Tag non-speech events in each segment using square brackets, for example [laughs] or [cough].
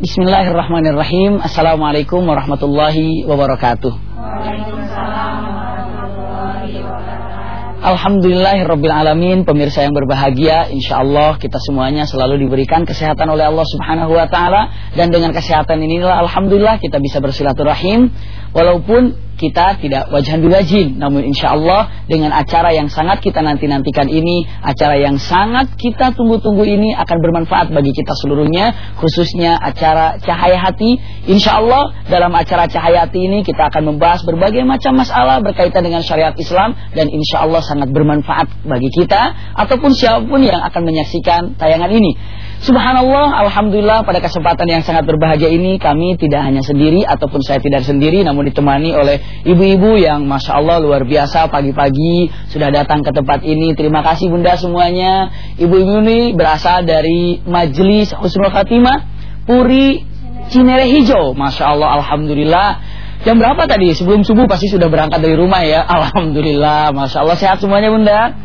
Bismillahirrahmanirrahim. Assalamualaikum warahmatullahi wabarakatuh. Alhamdulillahirrabbilalamin Pemirsa yang berbahagia Insya Allah kita semuanya selalu diberikan kesehatan oleh Allah subhanahu wa ta'ala Dan dengan kesehatan inilah Alhamdulillah kita bisa bersilaturahim Walaupun kita tidak wajahan biwajin Namun insya Allah dengan acara yang sangat kita nanti-nantikan ini Acara yang sangat kita tunggu-tunggu ini Akan bermanfaat bagi kita seluruhnya Khususnya acara Cahaya Hati. Insya Allah dalam acara Cahaya Hati ini Kita akan membahas berbagai macam masalah Berkaitan dengan syariat Islam Dan insya Allah sangat bermanfaat bagi kita Ataupun siapa pun yang akan menyaksikan tayangan ini Subhanallah, Alhamdulillah pada kesempatan yang sangat berbahagia ini kami tidak hanya sendiri ataupun saya tidak sendiri namun ditemani oleh ibu-ibu yang Masya Allah luar biasa pagi-pagi sudah datang ke tempat ini. Terima kasih bunda semuanya. Ibu-ibu ini berasal dari Majelis Husnul Khatimah Puri Cinere Hijau. Masya Allah, Alhamdulillah. Jam berapa tadi? Sebelum subuh pasti sudah berangkat dari rumah ya. [laughs] Alhamdulillah, Masya Allah sehat semuanya bunda.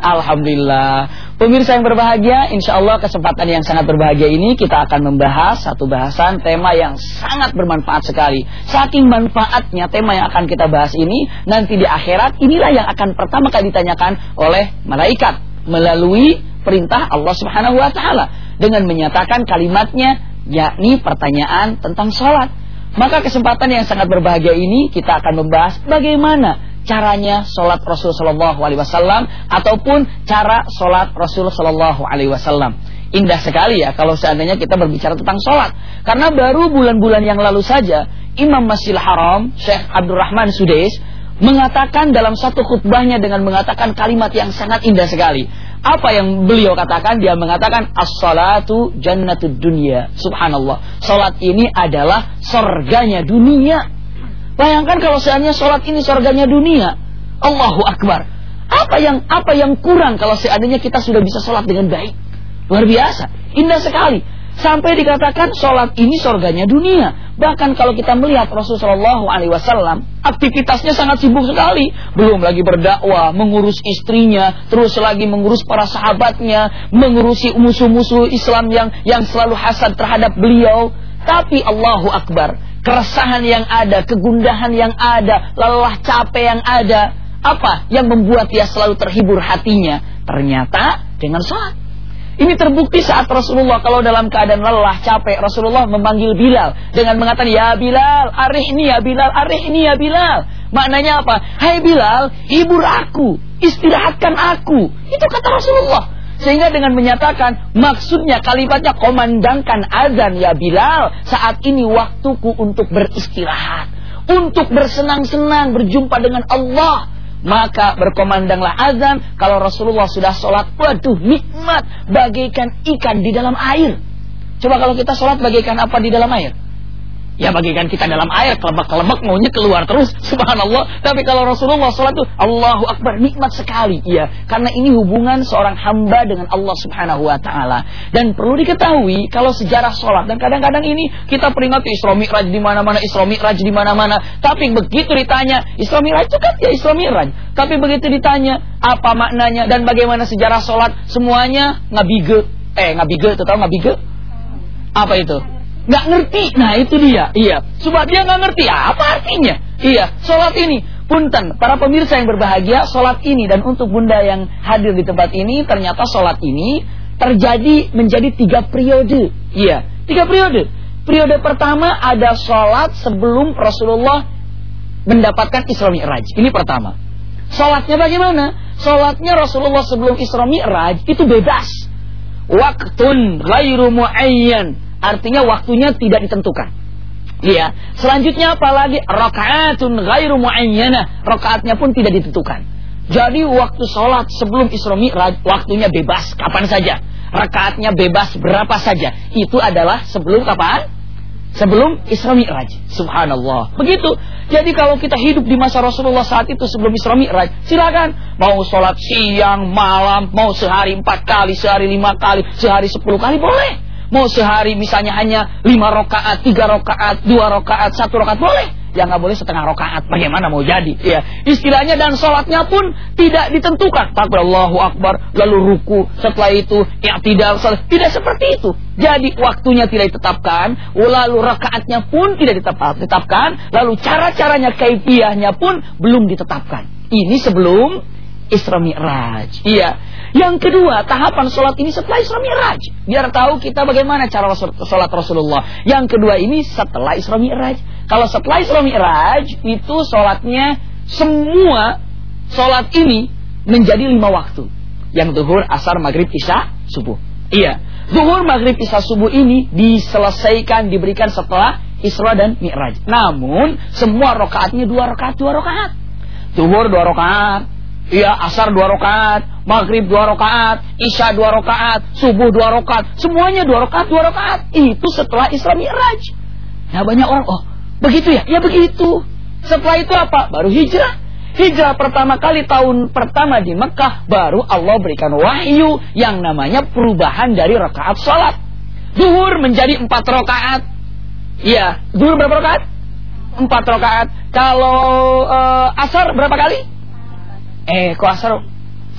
Alhamdulillah. Pemirsa yang berbahagia, insya Allah kesempatan yang sangat berbahagia ini kita akan membahas satu bahasan tema yang sangat bermanfaat sekali. Saking manfaatnya tema yang akan kita bahas ini, nanti di akhirat inilah yang akan pertama kali ditanyakan oleh malaikat melalui perintah Allah Subhanahu wa taala dengan menyatakan kalimatnya yakni pertanyaan tentang sholat. Maka kesempatan yang sangat berbahagia ini kita akan membahas bagaimana caranya sholat Rasul Shallallahu Alaihi Wasallam ataupun cara sholat Rasul Shallallahu Alaihi Wasallam. Indah sekali ya kalau seandainya kita berbicara tentang sholat. Karena baru bulan-bulan yang lalu saja Imam Masjidil Haram Syekh Abdurrahman Sudais mengatakan dalam satu khutbahnya dengan mengatakan kalimat yang sangat indah sekali. Apa yang beliau katakan? Dia mengatakan as-salatu jannatud dunia. Subhanallah. Salat ini adalah surganya dunia. Bayangkan kalau seandainya sholat ini surganya dunia. Allahu Akbar. Apa yang apa yang kurang kalau seandainya kita sudah bisa sholat dengan baik? Luar biasa. Indah sekali. Sampai dikatakan sholat ini surganya dunia. Bahkan kalau kita melihat Rasulullah SAW, aktivitasnya sangat sibuk sekali. Belum lagi berdakwah, mengurus istrinya, terus lagi mengurus para sahabatnya, mengurusi musuh-musuh Islam yang yang selalu hasad terhadap beliau. Tapi Allahu Akbar, keresahan yang ada, kegundahan yang ada, lelah capek yang ada. Apa yang membuat dia selalu terhibur hatinya? Ternyata dengan sholat. Ini terbukti saat Rasulullah kalau dalam keadaan lelah, capek, Rasulullah memanggil Bilal dengan mengatakan, "Ya Bilal, arih ini ya Bilal, arih ini ya Bilal." Maknanya apa? "Hai Bilal, hibur aku, istirahatkan aku." Itu kata Rasulullah. Sehingga dengan menyatakan maksudnya kalimatnya komandangkan azan ya Bilal. Saat ini waktuku untuk beristirahat. Untuk bersenang-senang berjumpa dengan Allah. Maka berkomandanglah azan. Kalau Rasulullah sudah sholat. Waduh nikmat bagaikan ikan di dalam air. Coba kalau kita sholat bagaikan apa di dalam air? Ya bagikan kita dalam air kelebak-kelebak maunya keluar terus subhanallah. Tapi kalau Rasulullah sholat itu Allahu Akbar nikmat sekali. Iya, karena ini hubungan seorang hamba dengan Allah Subhanahu wa taala. Dan perlu diketahui kalau sejarah sholat dan kadang-kadang ini kita peringati Isra Mi'raj di mana-mana, Isra Mi'raj di mana-mana. Tapi begitu ditanya Isra Mi'raj itu kan ya Isra Mi'raj. Tapi begitu ditanya apa maknanya dan bagaimana sejarah sholat semuanya ngabige. Eh ngabige, itu tahu ngabige? Apa itu? Nggak ngerti. Nah itu dia. Iya. Sebab dia nggak ngerti. Apa artinya? Iya. Sholat ini. Punten, para pemirsa yang berbahagia, sholat ini dan untuk bunda yang hadir di tempat ini, ternyata sholat ini terjadi menjadi tiga periode. Iya, tiga periode. Periode pertama ada sholat sebelum Rasulullah mendapatkan Isra Mi'raj. Ini pertama. Sholatnya bagaimana? Sholatnya Rasulullah sebelum Isra Mi'raj itu bebas. Waktun ghairu muayyan Artinya waktunya tidak ditentukan. Iya. Selanjutnya apalagi rakaatun ghairu muayyana. Rakaatnya pun tidak ditentukan. Jadi waktu sholat sebelum Isra Mi'raj waktunya bebas kapan saja. Rakaatnya bebas berapa saja. Itu adalah sebelum kapan? Sebelum Isra Mi'raj. Subhanallah. Begitu. Jadi kalau kita hidup di masa Rasulullah saat itu sebelum Isra Mi'raj, silakan mau sholat siang, malam, mau sehari empat kali, sehari lima kali, sehari sepuluh kali boleh. Mau sehari misalnya hanya lima rakaat, tiga rakaat, dua rakaat, satu rakaat boleh. yang nggak boleh setengah rokaat. Bagaimana mau jadi? Ya, istilahnya dan sholatnya pun tidak ditentukan. Takbir Allahu Akbar, lalu ruku, setelah itu ya tidak tidak seperti itu. Jadi waktunya tidak ditetapkan, lalu rakaatnya pun tidak ditetapkan, lalu cara-caranya kaifiahnya pun belum ditetapkan. Ini sebelum Isra Mi'raj. Iya. Yang kedua, tahapan sholat ini setelah Isra Mi'raj. Biar tahu kita bagaimana cara sholat Rasulullah. Yang kedua ini setelah Isra Mi'raj. Kalau setelah Isra Mi'raj, itu sholatnya semua sholat ini menjadi lima waktu. Yang duhur, asar, maghrib, isya, subuh. Iya. Duhur, maghrib, isya, subuh ini diselesaikan, diberikan setelah Isra dan Mi'raj. Namun, semua rokaatnya dua rokaat, dua rokaat. Duhur dua rokaat, Iya, asar dua rakaat, maghrib dua rakaat, isya dua rakaat, subuh dua rakaat, semuanya dua rakaat, dua rakaat. Itu setelah Isra Mi'raj. Nah banyak orang, oh begitu ya? Ya begitu. Setelah itu apa? Baru hijrah. Hijrah pertama kali tahun pertama di Mekah, baru Allah berikan wahyu yang namanya perubahan dari rakaat sholat. Duhur menjadi empat rakaat. Iya, duhur berapa rakaat? Empat rakaat. Kalau uh, asar berapa kali? Eh, kok asar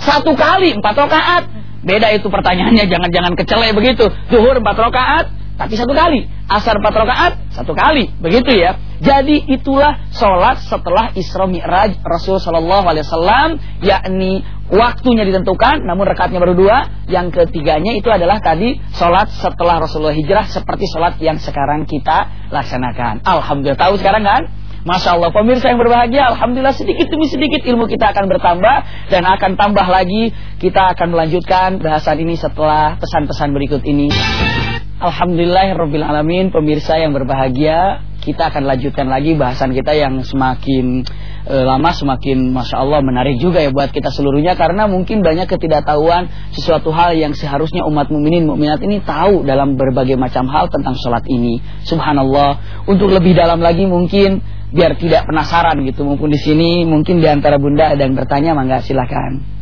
satu kali empat rakaat? Beda itu pertanyaannya, jangan-jangan kecele begitu. Zuhur empat rakaat, tapi satu kali. Asar empat rakaat, satu kali. Begitu ya. Jadi itulah sholat setelah Isra Mi'raj Rasul Shallallahu Alaihi Wasallam, yakni waktunya ditentukan, namun rakaatnya baru dua. Yang ketiganya itu adalah tadi sholat setelah Rasulullah hijrah seperti sholat yang sekarang kita laksanakan. Alhamdulillah tahu sekarang kan? Masya Allah pemirsa yang berbahagia Alhamdulillah sedikit demi sedikit ilmu kita akan bertambah Dan akan tambah lagi. Kita akan melanjutkan bahasan ini setelah pesan-pesan berikut ini. Alhamdulillah Rabbil Alamin Pemirsa yang berbahagia Kita akan lanjutkan lagi bahasan kita yang semakin e, lama Semakin Masya Allah menarik juga ya buat kita seluruhnya. Karena mungkin banyak ketidaktahuan Sesuatu hal yang seharusnya umat muminin mukminat ini tahu Dalam berbagai macam hal tentang sholat ini. Subhanallah. Untuk lebih dalam lagi mungkin biar tidak penasaran gitu mumpun di sini mungkin di antara bunda ada yang bertanya mangga silakan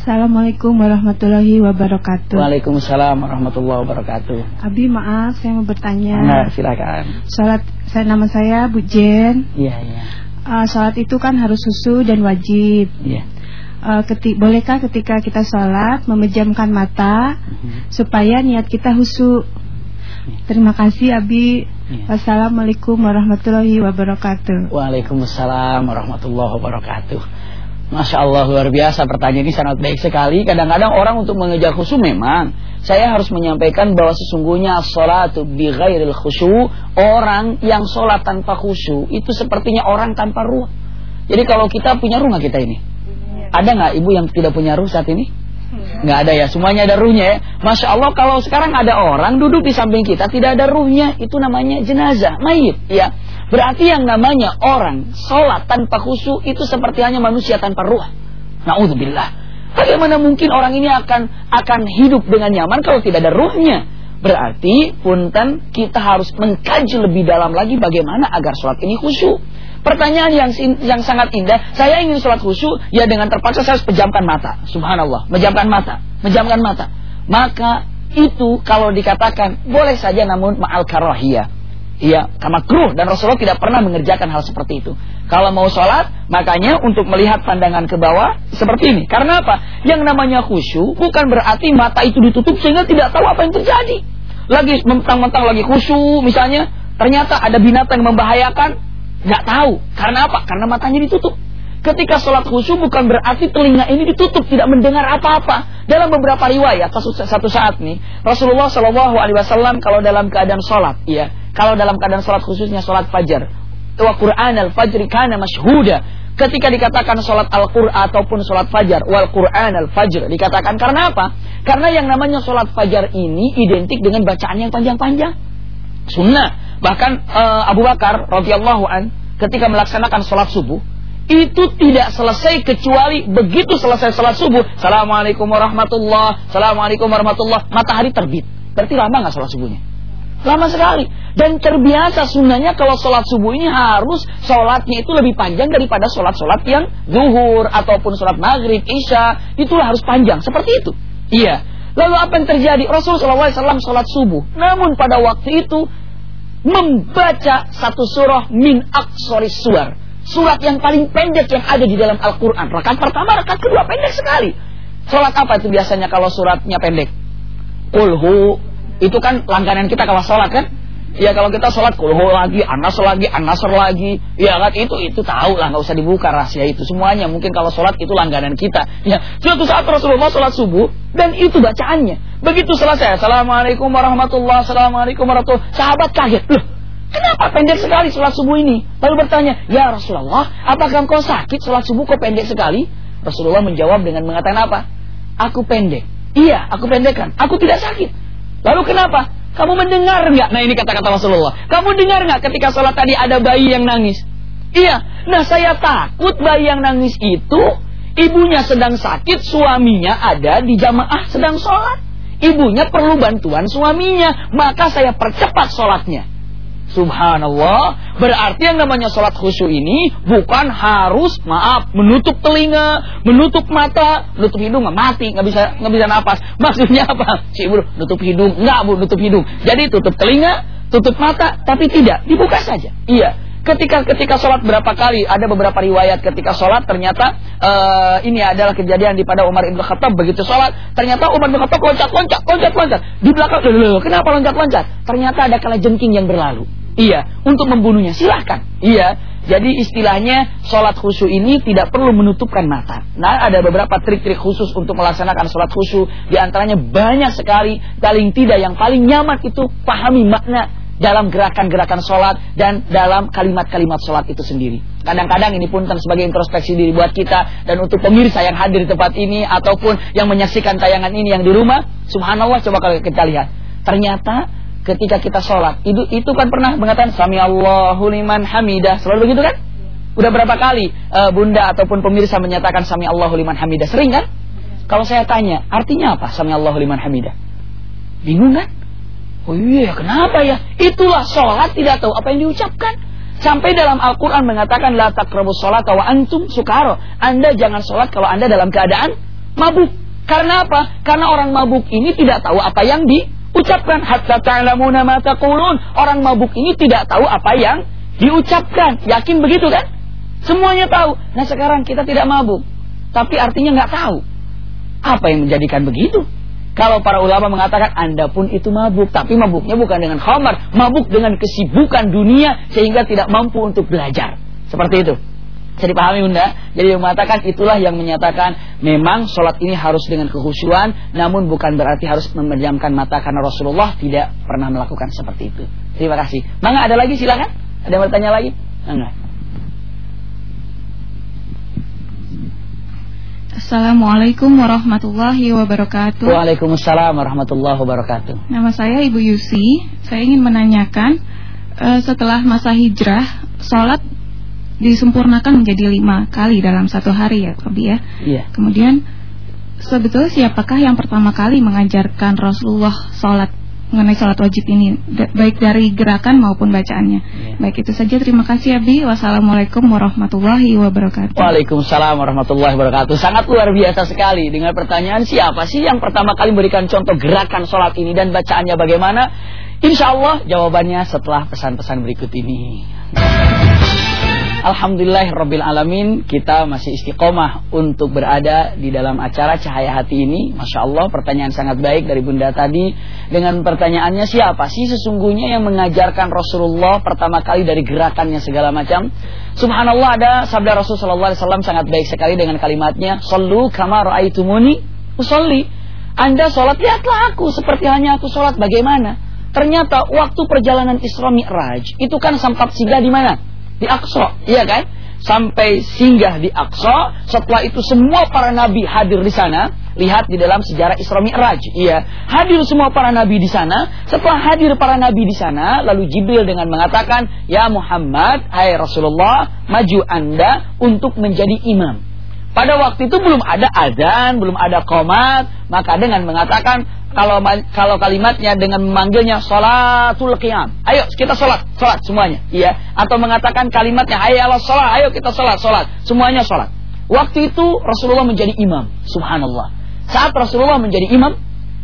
Assalamualaikum warahmatullahi wabarakatuh. Waalaikumsalam warahmatullahi wabarakatuh. Abi maaf saya mau bertanya. Nah, silakan. Salat saya nama saya Bu Jen. Iya, iya. Uh, salat itu kan harus susu dan wajib. Iya. Uh, keti bolehkah ketika kita salat memejamkan mata mhm. -huh. supaya niat kita husu? Terima kasih Abi. Ya. Wassalamualaikum warahmatullahi wabarakatuh. Waalaikumsalam warahmatullahi wabarakatuh. Masya Allah luar biasa pertanyaan ini sangat baik sekali. Kadang-kadang orang untuk mengejar khusyuk memang saya harus menyampaikan bahwa sesungguhnya salatu bi ghairil khusyuk orang yang sholat tanpa khusyuk itu sepertinya orang tanpa ruh. Jadi kalau kita punya rumah kita ini, ada nggak ibu yang tidak punya ruh saat ini? Nggak ada ya, semuanya ada ruhnya ya. Masya Allah kalau sekarang ada orang duduk di samping kita tidak ada ruhnya, itu namanya jenazah, mayit ya. Berarti yang namanya orang sholat tanpa khusyuk itu seperti hanya manusia tanpa ruh. Naudzubillah. Bagaimana mungkin orang ini akan akan hidup dengan nyaman kalau tidak ada ruhnya? Berarti punten kita harus mengkaji lebih dalam lagi bagaimana agar sholat ini khusyuk. Pertanyaan yang yang sangat indah. Saya ingin sholat khusyuk, ya dengan terpaksa saya harus pejamkan mata. Subhanallah, menjamkan mata, menjamkan mata. Maka itu kalau dikatakan boleh saja namun ma'al karahiyah. Iya, karena kruh dan Rasulullah tidak pernah mengerjakan hal seperti itu. Kalau mau sholat, makanya untuk melihat pandangan ke bawah seperti ini. Karena apa? Yang namanya khusyuk bukan berarti mata itu ditutup sehingga tidak tahu apa yang terjadi. Lagi mentang-mentang lagi khusyuk misalnya, ternyata ada binatang yang membahayakan, Nggak tahu. Karena apa? Karena matanya ditutup. Ketika sholat khusyuk bukan berarti telinga ini ditutup, tidak mendengar apa-apa. Dalam beberapa riwayat, satu saat nih, Rasulullah Shallallahu Alaihi Wasallam kalau dalam keadaan sholat, ya, kalau dalam keadaan sholat khususnya sholat fajar, wa Quran al fajri kana mashhuda. Ketika dikatakan sholat al-Qur'an ataupun sholat fajar, wal Quran al fajr dikatakan karena apa? Karena yang namanya sholat fajar ini identik dengan bacaan yang panjang-panjang. Sunnah. Bahkan uh, Abu Bakar radhiyallahu an ketika melaksanakan sholat subuh itu tidak selesai kecuali begitu selesai sholat subuh. Assalamualaikum warahmatullah, assalamualaikum warahmatullah. Matahari terbit. Berarti lama nggak sholat subuhnya? Lama sekali. Dan terbiasa sunnahnya kalau sholat subuh ini harus sholatnya itu lebih panjang daripada sholat-sholat yang zuhur ataupun sholat maghrib, isya. Itulah harus panjang. Seperti itu. Iya. Lalu apa yang terjadi? Rasulullah SAW sholat subuh. Namun pada waktu itu membaca satu surah min aksoris suar. Surat yang paling pendek yang ada di dalam Al-Quran. Rakaat pertama, rakaat kedua pendek sekali. Sholat apa itu biasanya kalau suratnya pendek? Kulhu. Itu kan langganan kita kalau sholat kan? Ya kalau kita sholat kulhu lagi, anas lagi, anasr lagi, ya kan itu itu tahu lah nggak usah dibuka rahasia itu semuanya. Mungkin kalau sholat itu langganan kita. Ya suatu saat Rasulullah sholat subuh dan itu bacaannya. Begitu selesai, assalamualaikum warahmatullah, assalamualaikum warahmatullah. Sahabat kaget loh. Kenapa pendek sekali sholat subuh ini? Lalu bertanya, ya Rasulullah, apakah engkau sakit sholat subuh kok pendek sekali? Rasulullah menjawab dengan mengatakan apa? Aku pendek. Iya, aku pendekkan. Aku tidak sakit. Lalu kenapa? Kamu mendengar nggak? Nah ini kata-kata Rasulullah. Kamu dengar nggak ketika sholat tadi ada bayi yang nangis? Iya. Nah saya takut bayi yang nangis itu ibunya sedang sakit, suaminya ada di jamaah sedang sholat. Ibunya perlu bantuan suaminya, maka saya percepat sholatnya. Subhanallah, berarti yang namanya sholat khusyuk ini bukan harus maaf menutup telinga, menutup mata, menutup hidung mati nggak bisa nggak bisa napas. [laughs] Maksudnya apa? Si ibu nutup hidung, nggak bu nutup hidung. Jadi tutup telinga, tutup mata, tapi tidak dibuka saja. Iya. Ketika ketika sholat berapa kali ada beberapa riwayat ketika sholat ternyata uh, ini adalah kejadian di pada Umar ibn Khattab begitu sholat ternyata Umar ibn Khattab loncat loncat loncat loncat di belakang kenapa loncat loncat ternyata ada kala jengking yang berlalu Iya, untuk membunuhnya silahkan. Iya, jadi istilahnya sholat khusyuk ini tidak perlu menutupkan mata. Nah, ada beberapa trik-trik khusus untuk melaksanakan sholat khusyuk. Di antaranya banyak sekali, paling tidak yang paling nyaman itu pahami makna dalam gerakan-gerakan sholat dan dalam kalimat-kalimat sholat itu sendiri. Kadang-kadang ini pun kan sebagai introspeksi diri buat kita dan untuk pemirsa yang hadir di tempat ini ataupun yang menyaksikan tayangan ini yang di rumah, subhanallah coba kalau kita lihat. Ternyata ketika kita sholat. Itu itu kan pernah mengatakan sami Allahu liman hamidah. Selalu begitu kan? Udah berapa kali uh, bunda ataupun pemirsa menyatakan sami Allahu liman hamidah. Sering kan? Kalau saya tanya artinya apa sami Allahu liman hamidah? Bingung kan? Oh iya kenapa ya? Itulah sholat tidak tahu apa yang diucapkan. Sampai dalam Al-Quran mengatakan la takrabus sholat wa antum sukaro anda jangan sholat kalau anda dalam keadaan mabuk. Karena apa? Karena orang mabuk ini tidak tahu apa yang di Ucapkan hatta ta'lamuna ma taqulun. Orang mabuk ini tidak tahu apa yang diucapkan. Yakin begitu kan? Semuanya tahu. Nah sekarang kita tidak mabuk. Tapi artinya nggak tahu. Apa yang menjadikan begitu? Kalau para ulama mengatakan Anda pun itu mabuk, tapi mabuknya bukan dengan khamar, mabuk dengan kesibukan dunia sehingga tidak mampu untuk belajar. Seperti itu. Bisa dipahami Bunda? Jadi yang mengatakan itulah yang menyatakan memang sholat ini harus dengan kekhusyuan, namun bukan berarti harus memejamkan mata karena Rasulullah tidak pernah melakukan seperti itu. Terima kasih. Mangga ada lagi silakan. Ada yang bertanya lagi? Enggak. Assalamualaikum warahmatullahi wabarakatuh. Waalaikumsalam warahmatullahi wabarakatuh. Nama saya Ibu Yusi. Saya ingin menanyakan uh, setelah masa hijrah, sholat disempurnakan menjadi lima kali dalam satu hari ya Abi ya. Iya. Kemudian sebetulnya siapakah yang pertama kali mengajarkan Rasulullah sholat mengenai sholat wajib ini baik dari gerakan maupun bacaannya. Iya. Baik itu saja terima kasih Abi. Wassalamualaikum warahmatullahi wabarakatuh. Waalaikumsalam warahmatullahi wabarakatuh. Sangat luar biasa sekali dengan pertanyaan siapa sih yang pertama kali memberikan contoh gerakan sholat ini dan bacaannya bagaimana? Insya Allah jawabannya setelah pesan-pesan berikut ini. Alhamdulillah Rabbil Alamin Kita masih istiqomah untuk berada di dalam acara Cahaya Hati ini. Masya Allah pertanyaan sangat baik dari bunda tadi. Dengan pertanyaannya siapa sih sesungguhnya yang mengajarkan Rasulullah Pertama kali dari gerakannya segala macam? Subhanallah ada sabda Rasulullah SAW sangat baik sekali dengan kalimatnya Sallu kama ra'aitumuni usolli. Anda sholat lihatlah aku seperti hanya aku sholat bagaimana? Ternyata waktu perjalanan Isra Mi'raj Itu kan sempat singgah di mana? Di Aqsa, iya kan? Sampai singgah di Aqsa, setelah itu semua para nabi hadir di sana. Lihat di dalam sejarah Isra Mi'raj, iya. Hadir semua para nabi di sana. Setelah hadir para nabi di sana, lalu Jibril dengan mengatakan, "Ya Muhammad, hai Rasulullah, maju Anda untuk menjadi imam." Pada waktu itu belum ada azan, belum ada komat, maka dengan mengatakan kalau kalau kalimatnya dengan memanggilnya salatul qiyam. Ayo kita salat, salat semuanya. Iya. Atau mengatakan kalimatnya hayya salat, ayo kita salat, salat. Semuanya salat. Waktu itu Rasulullah menjadi imam. Subhanallah. Saat Rasulullah menjadi imam,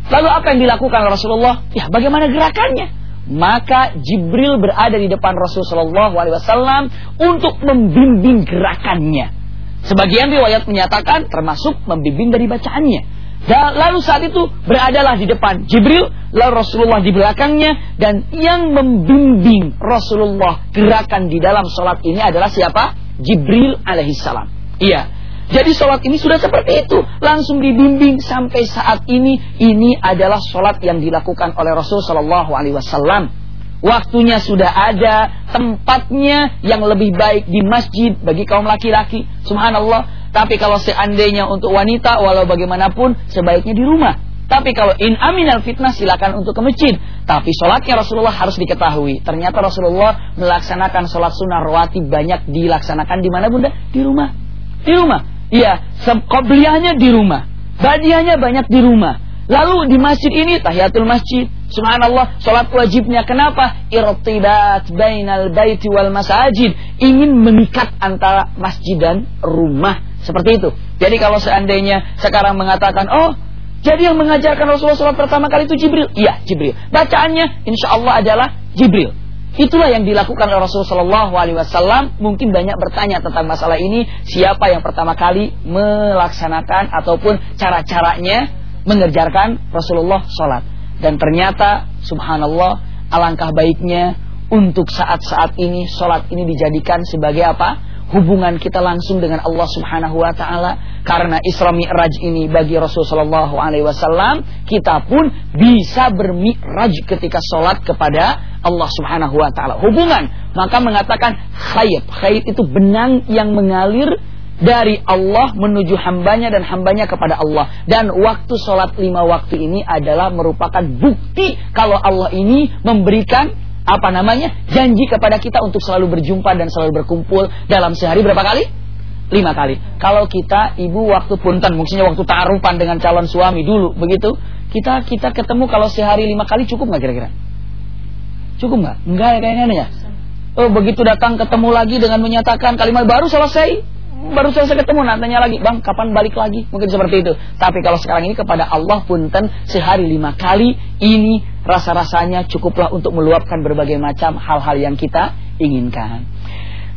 lalu apa yang dilakukan Rasulullah? Ya, bagaimana gerakannya? maka Jibril berada di depan Rasulullah SAW untuk membimbing gerakannya. Sebagian riwayat menyatakan termasuk membimbing dari bacaannya. Dan lalu saat itu beradalah di depan Jibril, lalu Rasulullah di belakangnya dan yang membimbing Rasulullah gerakan di dalam sholat ini adalah siapa? Jibril alaihissalam. Iya. Jadi sholat ini sudah seperti itu. Langsung dibimbing sampai saat ini. Ini adalah sholat yang dilakukan oleh Rasul Shallallahu Alaihi Wasallam. Waktunya sudah ada, tempatnya yang lebih baik di masjid bagi kaum laki-laki. Subhanallah. Tapi kalau seandainya untuk wanita, walau bagaimanapun, sebaiknya di rumah. Tapi kalau in aminal fitnah silakan untuk ke masjid. Tapi sholatnya Rasulullah harus diketahui. Ternyata Rasulullah melaksanakan sholat sunnah rawatib banyak dilaksanakan di mana bunda? Di rumah. Di rumah. Iya, qobliyahnya di rumah. Badiahnya banyak di rumah. Lalu di masjid ini tahiyatul masjid. Subhanallah, sholat wajibnya kenapa? Irtibat bainal baiti wal masajid. Ingin mengikat antara masjid dan rumah. Seperti itu. Jadi kalau seandainya sekarang mengatakan, oh jadi yang mengajarkan Rasulullah sholat pertama kali itu Jibril. Iya, Jibril. Bacaannya insya Allah adalah Jibril. Itulah yang dilakukan oleh Rasulullah SAW. Mungkin banyak bertanya tentang masalah ini. Siapa yang pertama kali melaksanakan ataupun cara-caranya mengerjakan Rasulullah sholat. Dan ternyata subhanallah alangkah baiknya untuk saat-saat ini sholat ini dijadikan sebagai apa? Hubungan kita langsung dengan Allah Subhanahu wa taala karena Isra Mi'raj ini bagi Rasulullah alaihi wasallam kita pun bisa bermi'raj ketika sholat kepada Allah Subhanahu wa taala. Hubungan maka mengatakan khayat. Khayat itu benang yang mengalir dari Allah menuju hambanya dan hambanya kepada Allah. Dan waktu sholat lima waktu ini adalah merupakan bukti kalau Allah ini memberikan apa namanya janji kepada kita untuk selalu berjumpa dan selalu berkumpul dalam sehari berapa kali? Lima kali. Kalau kita ibu waktu punten, maksudnya waktu tarupan dengan calon suami dulu, begitu kita kita ketemu kalau sehari lima kali cukup nggak kira-kira? Cukup nggak? Enggak ya kayaknya ya. Oh begitu datang ketemu lagi dengan menyatakan kalimat baru selesai, baru selesai ketemu nantanya lagi bang kapan balik lagi mungkin seperti itu tapi kalau sekarang ini kepada Allah punten sehari lima kali ini rasa-rasanya cukuplah untuk meluapkan berbagai macam hal-hal yang kita inginkan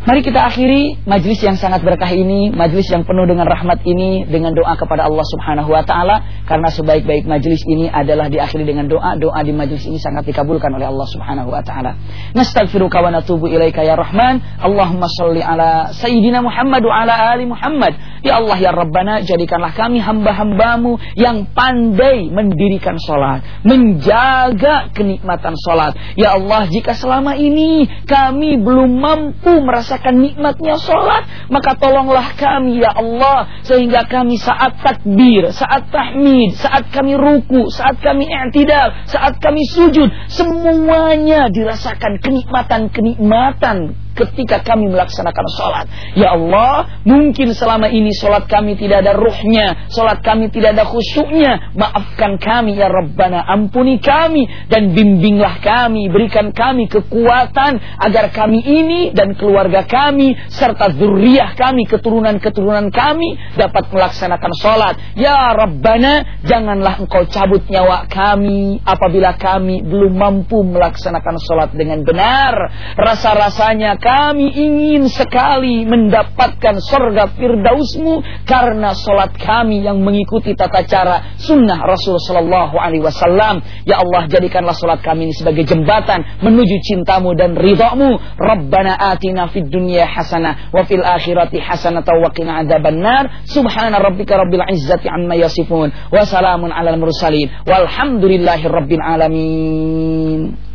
Mari kita akhiri majlis yang sangat berkah ini, majlis yang penuh dengan rahmat ini dengan doa kepada Allah Subhanahu wa taala karena sebaik-baik majlis ini adalah diakhiri dengan doa. Doa di majlis ini sangat dikabulkan oleh Allah Subhanahu wa taala. Nastaghfiruka wa natubu ilaika ya Rahman. Allahumma shalli ala sayyidina Muhammad wa ala ali Muhammad. Ya Allah ya Rabbana jadikanlah kami hamba-hambamu yang pandai mendirikan salat, menjaga kenikmatan salat. Ya Allah jika selama ini kami belum mampu merasa merasakan nikmatnya sholat, maka tolonglah kami ya Allah sehingga kami saat takbir, saat tahmid, saat kami ruku, saat kami i'tidal, saat kami sujud, semuanya dirasakan kenikmatan-kenikmatan ketika kami melaksanakan sholat. Ya Allah, mungkin selama ini sholat kami tidak ada ruhnya, sholat kami tidak ada khusyuknya. Maafkan kami ya Rabbana, ampuni kami dan bimbinglah kami, berikan kami kekuatan agar kami ini dan keluarga kami serta zuriyah kami, keturunan-keturunan kami dapat melaksanakan sholat. Ya Rabbana, janganlah engkau cabut nyawa kami apabila kami belum mampu melaksanakan sholat dengan benar. Rasa-rasanya kami ingin sekali mendapatkan sorga firdausmu karena solat kami yang mengikuti tata cara sunnah Rasul Sallallahu Alaihi Wasallam. Ya Allah jadikanlah solat kami ini sebagai jembatan menuju cintamu dan ridhamu. Rabbana atina fid dunya hasanah wa fil akhirati hasanah wa qina adzabannar. Subhana rabbika rabbil izzati amma yasifun wa salamun alal mursalin walhamdulillahi rabbil alamin.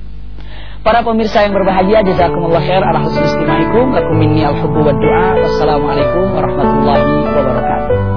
Para pemirsa yang berbahagia, jazakumullah khair ala. Lakum minni al-hubbu wa du'a. Wassalamualaikum warahmatullahi wabarakatuh.